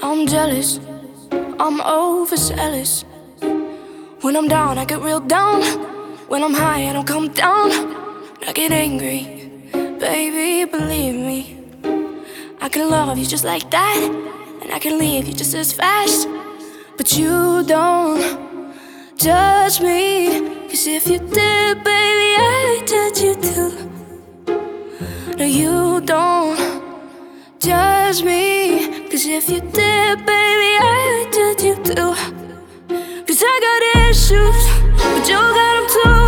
I'm jealous, I'm overzealous. When I'm down, I get real down. When I'm high, I don't come down. I get angry, baby, believe me. I can love you just like that, and I can leave you just as fast. But you don't judge me, cause if you did, baby, I'd judge you too. No, you don't judge me, cause if you did, baby, I'd judge you too. Cause I got issues, but you got them too.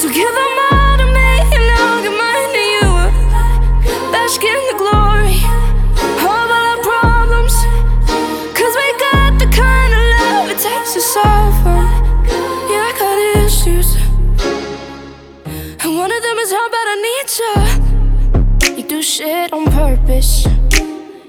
So give them all to me, and I'll give mine to you. Bask in the glory of all our problems. Cause we got the kind of love it takes to them. Yeah, I got issues. And one of them is how bad I need you. You do shit on purpose.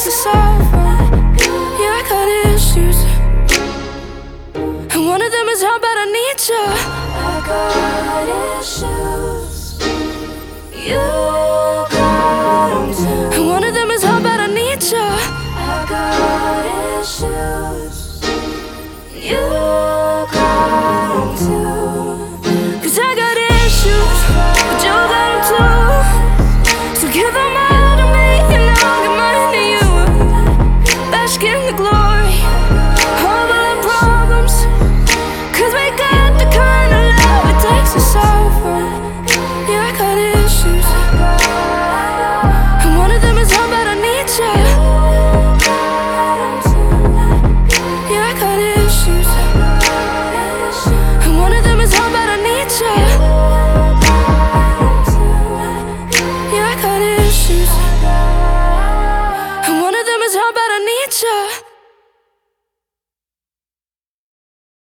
fix the sofa. Yeah, I got issues. And one of them is how bad I need you. I got issues. You. is her.